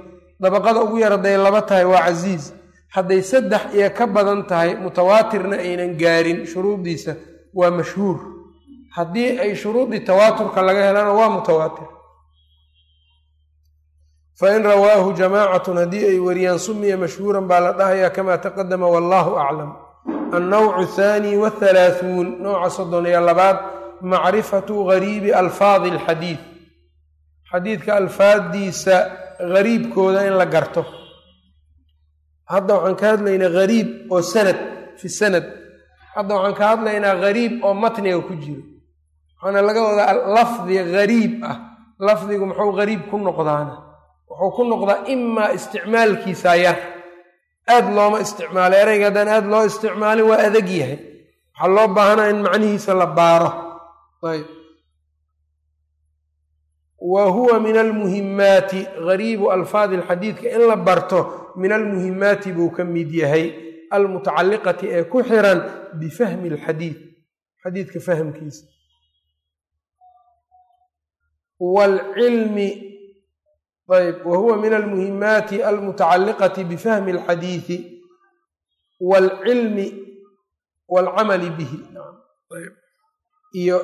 Dabaqada ugu yar hadday laba tahay waa casiiz hadday saddex iyo ka badan tahay mutawaatirna aynan gaarin shuruuddiisa waa mashhuur haddii ay shuruudii tawaaturka laga helana waa mutawaatir. Fain rawaahu jamaacatun haddii ay wariyaan sumiya mashhuuran baa la dhahayaa kamaa taqadama wallahu aclam. Annawcu athaani wathalaathuun nooca soddon iyo labaad macrifatu gariibi alfaadi alxadiid xadiidka alfaaddiisa gariibkooda in la garto. Hadda waxaan ka hadlaynaa gariib oo sanad fi sanad. Hadda waxaan ka hadlaynaa gariib oo matniga ku jiro waxaana laga wadaa lafdi gariib ah. Lafdigu muxuu gariib ku noqdaana. Wuxuu ku noqdaa imaa isticmaalkiisa yar. Aad looma isticmaalo ereyga haddaan aad loo isticmaalin waa adag yahay. Waxaa loo baahanaa in macnihiisa la baaro. Ayb. Wa huwa min almuhimaati gariibu alfaadi alxadiidka in la barto min almuhimaati buu ka mid yahay. Almutacalliqati ee ku xiran bifahmi alxadiid xadiidka fahmkiisa waalcilmi ayb wa huwa min almuhimaati almutacalliqati bifahmi alxadiidi waalcilmi waalcamali bihi iyo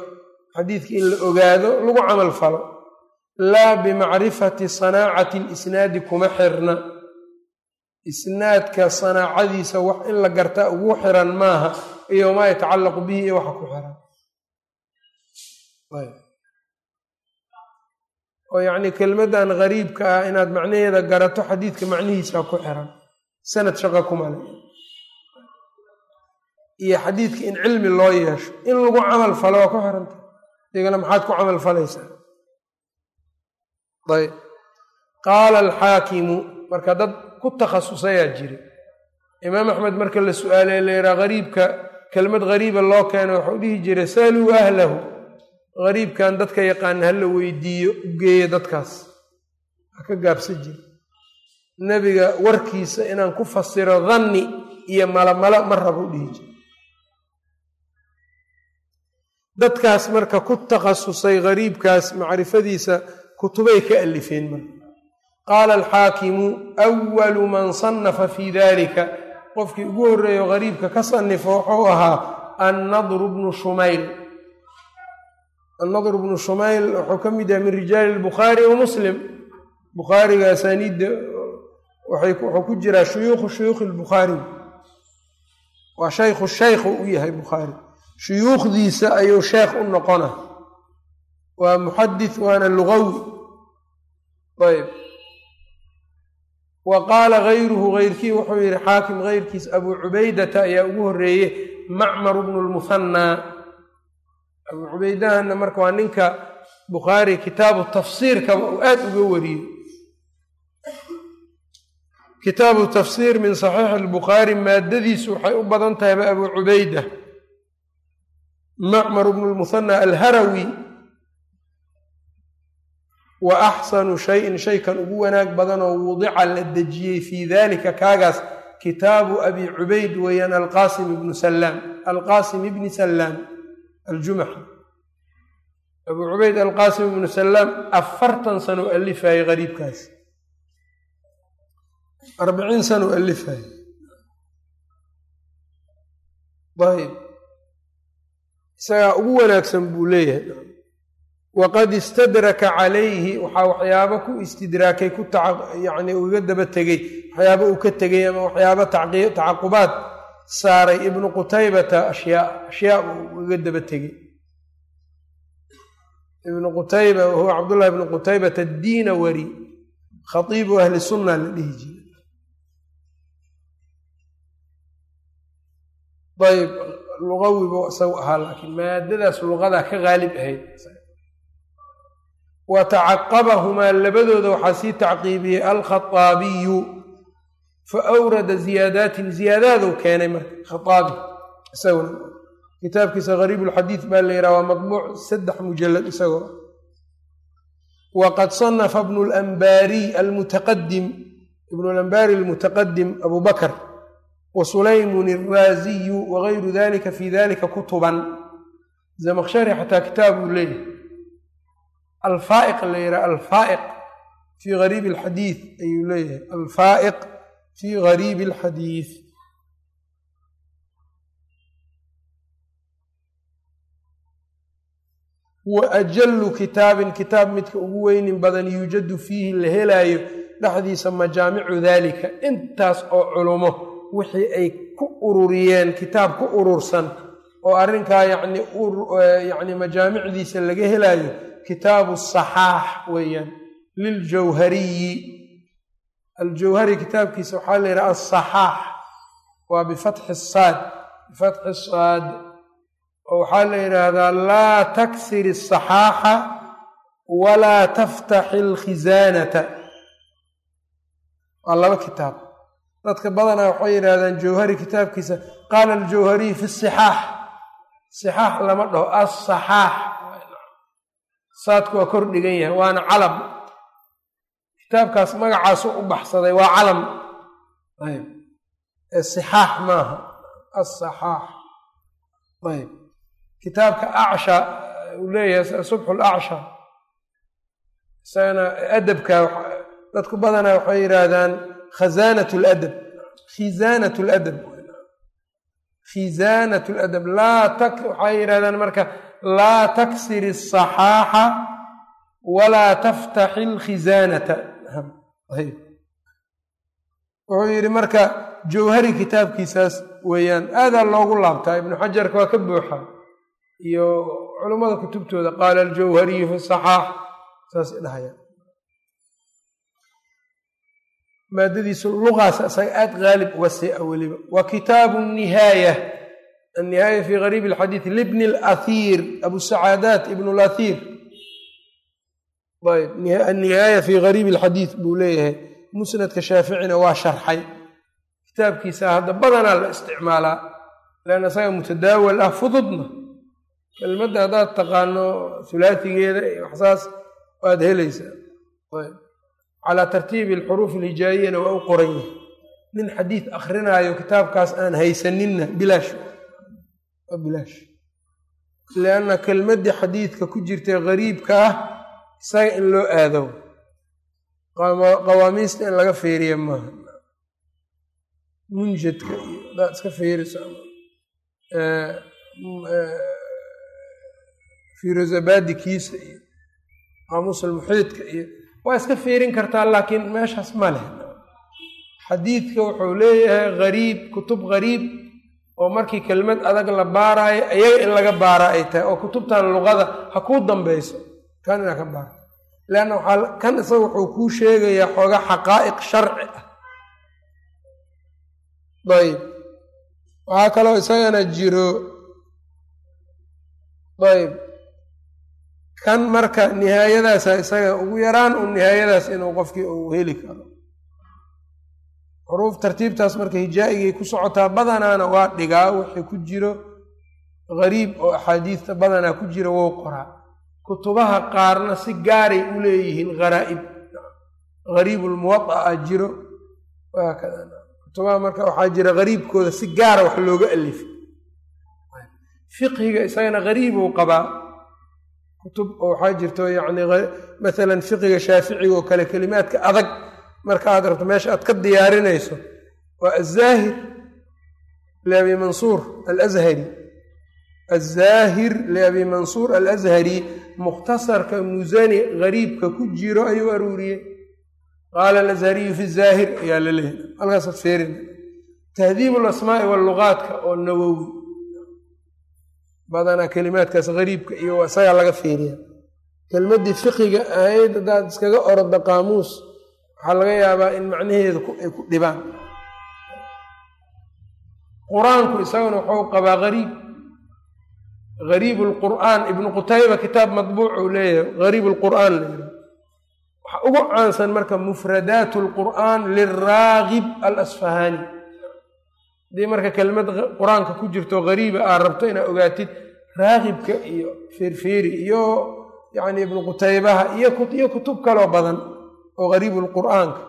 xadiidka in la ogaado lagu camal falo laa bimacrifati sanaacati lisnaadi kuma xirna isnaadka sanaacadiisa wax in la garta ugu xiran maaha iyo maa yatacallaqu bihi iyo waxa ku xiran oo yacni kelmaddan gariibka ah inaad macnaheeda garato xadiidka macnihiisa ku xiran. Sanad shaqa kumale iyo xadiidka in cilmi loo yeesho in lagu camal falo waa ku xiranta. Digana maxaad ku camal falaysaa. Ayb qaala alxaakimu marka dad ku takhasusayaa jira imaam axmed marka la su'aalay layihaa gariibka kelmad gariiba loo keeno waxau dhihi jiray saluu ahlahu gariibkan dadka yaqaana hala weydiiyo u geeya dadkaas. Ha ka gaabsan jira nebiga warkiisa inaan ku fasiro danni iyo malamala ma rabo dhihi jira dadkaas marka ku takhasusay gariibkaas macrifadiisa kutubay ka alifeen marka. Qaala alxaakimu awalu man sannafa fii dalika qofkii ugu horreeyo gariibka ka sanifo wuxuu ahaa annadru bnu shumayl annadr bnu shumayl wuxuu ka mid yahay min rijaali lbukhaari wa muslim. Bukhaariga asaaniidda wuxuu ku jiraa shuyuukhu shuyuukhi lbukhaari waa shaykhu shaykhu u yahay bukhaari shuyuukhdiisa ayuu sheekh u noqona. Waa muxadis waana lugawi. Ayb. Wa qaala gayruhu gayrkii wuxuu yihi xaakim gayrkiis abuu cubaydata ayaa ugu horeeye macmar bnu lmuhannaa abuu cubaydahana marka waa ninka bukhaari kitaabu tafsiirkaba uu aad uga wariyey. Kitaabu tafsiir min saxiixi albukhaari maaddadiisu waxay u badan tahayba abuu cubayda macmar bnu lmuhana alharawi wa axsanu shayin shaykan ugu wanaag badanoo wudica la dejiyey fii dalika kaagaas kitaabu abi cubayd weeyaan alqaasim ibnu salaam alqaasim ibni salaam aljumaxi abuu cubayd alqaasim ibnu salaam afartan sano alifayey qariibkaas arbiciin sano alifayey ayb isagaa ugu wanaagsan buu leeyahay waqad istadraka calayhi waxaa waxyaabo ku istidraakay ku yani uga daba tegey waxyaabo uu ka tegey ama waxyaabo tacaqubaad saaray ibnu qutaybata ashyaa ashyaa uu uga daba tegey. Ibnu qutayba wahuwa cabdullahi ibnu qutaybata addiinawari khatiibu ahli sunna la dhihi jiray. Ayb lugawibu isagu ahaa laakiin maadadaas luqadaa ka qaalib ahayd. Wa tacaqabahumaa labadooda waxaa sii tacqiibiyey alkhaaabiyu fa awrada ziyaadaatin ziyaadaaduu keenay marka khaaabi isaguna kitaabkiisa gariib lxadiid baa la yidhaha waa madbuuc saddex mujalad isagoo waqad sanafa bnu lmbaariy almutaqadim ibnu lambaari almutaqadim abu bakr wa wagayru dalika fi dalika kutuban zamaqshari xataa kitaab uu leeyahay alfaaiq la yidhaha alfaaiq fi gariibi alxadiid ayuu leeyahay alfaaiq fi gariibi alxadiid wa ajalu kitaabin kitaab midka ugu weynin badan yuujadu fiihi la helaayo dhexdiisa majaamicu dalika intaas oo culumo wixii ay ku ururiyeen kitaab ku urursan oo arrinkaa yani yani majaamicdiisa laga helaayo kitaabu saxaax weeyaan liljawhariyi aljawhari kitaabkiisa waxaa la yidhaha asaxaax waa bifatxi saad bifatxi saad oo waxaa la yidhaahdaa laa taksir asaxaaxa walaa taftaxi alkhisaanata waa laba kitaab. Dadka badanaa waxay yidhahdaan jawhari kitaabkiisa qaala aljawhariy fi sixaax sixaax lama dhaho asaxaax saadku waa kor dhigan yahay waana calam kitaabkaas magacaasu u baxsaday waa calam. Ayb sixaax maaha. Asaxaax ayb kitaabka acsha uu leeyahay subxu lacsha isagana adabka dadku badanaa waxay yidhaahdaan khazaanat ladab khizaanat ladab khizaanat ladab laa tak waxay yidhahdaan marka laa taksir asaxaaxa walaa taftaxi alkhisaanata wuxuu yidhi marka jawhari kitaabkiisaas weeyaan aadaa loogu laabtaa ibnu xajarka waa ka buuxa. Iyo culummada kutubtooda qaala aljawhariyu fi saxaax saas dhahayaan maadadiisu luqaas isaga aad haalib uga see-a weliba. Wa kitaabu nihaaya annihaaya fi gariib alxadiid libni alathiir abu sacaadaat ibn lathiir ayb annihaaya fi gariib alxadiid buu leeyahay. Musnadka shaaficina waa sharxay. Kitaabkiisa hadda badanaa la isticmaalaa leanna isaga mutadaawal ah fududna. Kelmadda haddaad taqaano hulaatigeeda iyo waxsaas waad helaysaa. Calaa tartiibi alxuruuf alhijaayiyana waa u qoran yahay. Nin xadiid akrinaayo kitaabkaas aan haysaninna bilaash. Bilaash. Lianna kelmaddii xadiidka ku jirtay gariibka ah isaga in loo aado. Qawaamiista in laga feeriya maaha munjadka iyo hadaad iska feeriso firozabadi kiisa iyo qaamuus almuxiidka iyo waa iska feerin kartaa laakiin meeshaas ma leh. Xadiidka wuxuu leeyahay gariib kutub gariib oo markii kelmad adag la baaraayo iyaga in laga baara ay tahay oo kutubtan luqada ha kuu dambeyso kan inaa ka baarto leanna waxaa kan isaga wuxuu kuu sheegayaa xooga xaqaa'iq sharci ah. Ayb waxaa kaloo isagana jiro ayb kan marka nihaayadaasa isaga ugu yaraan u nihaayadaas inuu qofkii uu heli karo. Xuruuf tartiibtaas marka hijaa'igay ku socotaa badanaana waa dhigaa wixii ku jiro gariib oo axaadiista badanaa ku jira wou qoraa kutubaha qaarna si gaaray u leeyihiin haraa'ib gariibulmuwada'a jiro. Kutubaha marka waxaa jira gariibkooda si gaara wax looga alifay. Fiqhiga isagana gariibuu qabaa. Kutub waxaa jirto yacni masalan fiqiga shaaficiga oo kale kelimaadka adag. Marka aad rabto meesha aad ka diyaarinayso waa azaahir liabi mansuur alashari azaahir liabi mansuur alashari mukhtasarka musani gariibka ku jiro ayuu aruuriyey qaala alashariyu fi zaahir ayaa la leehay halkaasaad feerin tahdiib alasmaa'i walluqaadka oo nawowi badanaa kelimaadkaas gariibka iyo isagaa laga feeriya kelmaddii fiqiga ahayd haddaad iskaga oroda qaamuus waxaa laga yaabaa in macnaheedu ay ku dhibaan qur'aanku isaguna wuxuu qabaa gariib gariib lqur'aan ibnu qutayba kitaab madbuuc uu leeyahay gariib lqur'aan la yidhaha waxaa ugu caansan marka mufradaat lqur'aan liraagib alasfahaani haddii marka kelmad qur'aanka ku jirto gariiba aad rabto inaad ogaatid raagibka iyo feerfeeri iyo yacni ibnu qutaybaha iyo kutub kaloo badan oo gariibulqur'aanka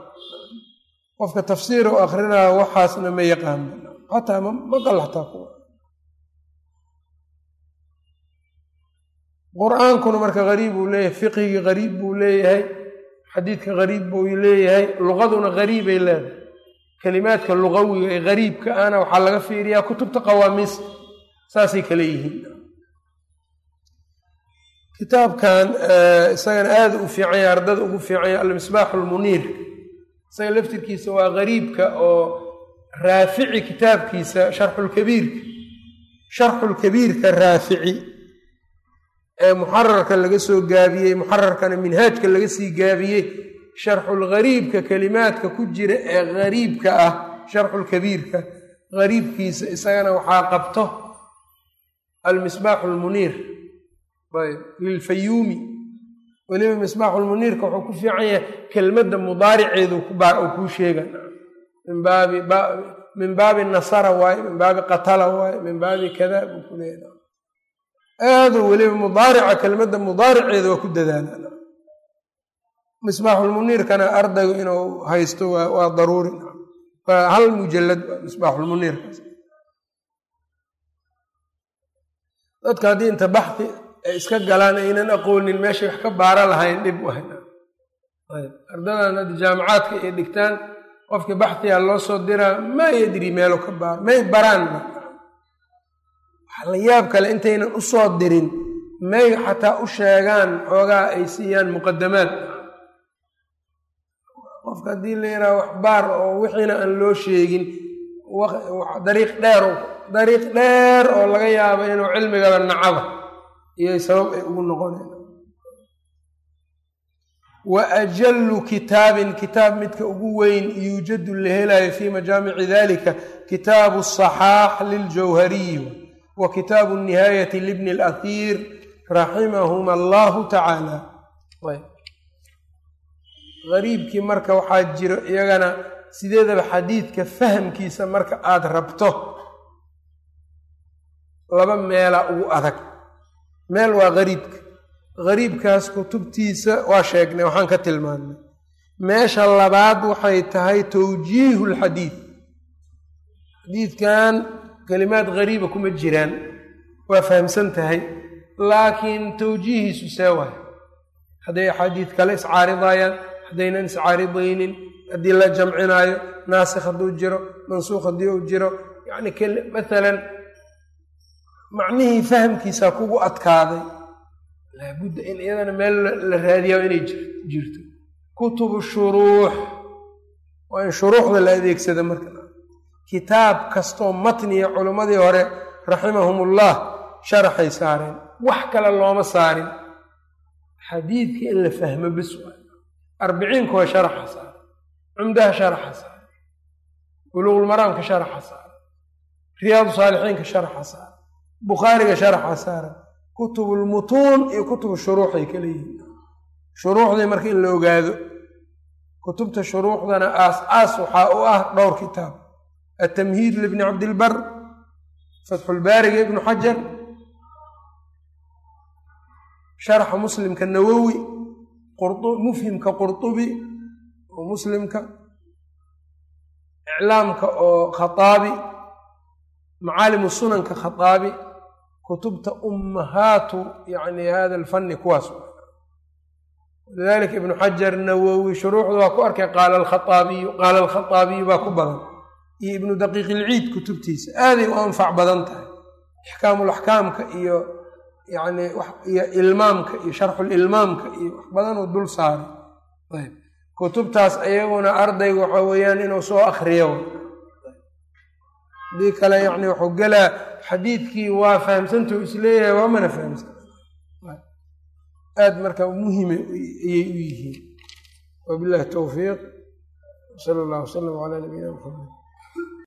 qofka tafsiir oo akrinaya waxaasna ma yaqaano. Xataa maqal xataa kuwa qur'aankuna marka gariib buu leeyahay fiqhigii gariib buu leeyahay xadiidka gariib buu leeyahay luqaduna gariibay leedahay. Kelimaadka luqawiga ee gariibka ana waxaa laga fiiriyaa kutubta qawaamiis saasay kale yihiin. Kitaabkan isagana aada u fiicanya ardada ugu fiicanya almisbaaxu lmuniir isaga laftirkiisa waa gariibka oo raafici kitaabkiisa sharxulkabiirka sharxulkabiirka raafici ee muxararka laga soo gaabiyey muxararkana minhaajka laga sii gaabiyey sharxulgariibka kelimaadka ku jira ee gariibka ah sharxulkabiirka gariibkiisa isagana waxaa qabto almisbaaxu lmuniir lilfayuumi. Weliba misbaaxulmuniirka wuxuu ku fiican yahay kelmadda mudaariceedu uu kuu sheega min baabi nasara waaye min baabi qatala waaye min baabi kada buu ku leeya aadu weliba mudaarica kelmadda mudaariceeda waa ku dadaala. Misbaaxulmuniirkana ardaygu inuu haysto waa daruuri. Waa hal mujalad misbaaxulmuniirkaas dadka haddii inta baxi ay iska galaan aynan aqoonin meeshay wax ka baara lahayn dhib hayna ardadan hadda jaamacaadka ay dhigtaan qofkii baxhiga loo soo diraa maa yadri meelo ka baaro may baraanba waxa la yaab kale intaynan u soo dirin may xataa u sheegaan xoogaa ay siiyaan muqadamaad. Qofka haddii la yidhaha wax baar oo wixiina aan loo sheegin dariiq dheer dariiq dheer oo laga yaabo inuu cilmigaba nacaba iyo sabab ay ugu noqoneen. Wa ajallu kitaabin kitaab midka ugu weyn yuujadu la helayo fii majaamici dalika kitaabu asaxaax liljawhariyi wa kitaabu nihaayati libni اlahir raximahuma allahu tacaala gariibkii marka waxaa jiro iyagana sideedaba xadiidka fahamkiisa marka aada rabto laba meela ugu adag. Meel waa gariibka. Gariibkaas kutubtiisa waa sheegnay waxaan ka tilmaannay. Meesha labaad waxay tahay tawjiihu lxadiid xadiidkan kelimaad gariiba kuma jiraan. Waa fahamsan tahay laakiin tawjiihiisu see waay hadday axaadiid kale iscaaridayaan haddaynan iscaaridaynin haddii la jamcinaayo naasikh hadduu jiro mansuukh haddii uu jiro yacni maalan macnihii fahamkiisaa kugu adkaaday. Laabudda in iyadana meel la raadiyaa inay jirto. Kutubu shuruux. Waa in shuruuxda la adeegsada marka kitaab kastoo matniya culimmadii hore raximahumullah sharaxay saareen wax kale looma saarin. Xadiidka in la fahmo bes waa arbiciinku waa sharaxa saaran cumdaha sharaxa saaran buluuqulmaraamka sharaxa saaran riyaadu saalixiinka sharaxa saaran bukhaariga sharaxa saaran kutubulmutuun iyo kutubu shuruuxay kala yihiin. Shuruuxdii marka in la ogaado kutubta shuruuxdana aas aas waxaa u ah dhowr kitaab atamhiid libni cabdilbar fatxulbaariga ibnu xajar sharxa muslimka nawowi mufhimka qurtubi oo muslimka iclaamka oo khataabi macaalimu sunanka khataabi kutubta ummahaatu yani hada alfanni kuwaas lidalika ibnu xajar nawowi shuruuxda waa ku arkay qaala alkhaaabiyu qaala alkhaaabiyu baa ku badan iyo ibnu daqiiq ilciid kutubtiisa. Aaday u anfac badan tahay. Ixkaamulaxkaamka iyo yani iyo ilmaamka iyo sharxulilmaamka iyo wax badanoo dul saaray. Ayb. Kutubtaas ayaguna ardayga waxa weeyaan inuu soo akriyo haddii kale yani wuxuu gelaa xadiidkii waa fahamsantuu is leeyahay waa mana fahamsan. Aad marka muhime ayay u yihiin. Wabillahi towfiiq sala allah wasalam calaa nabiyina muxamed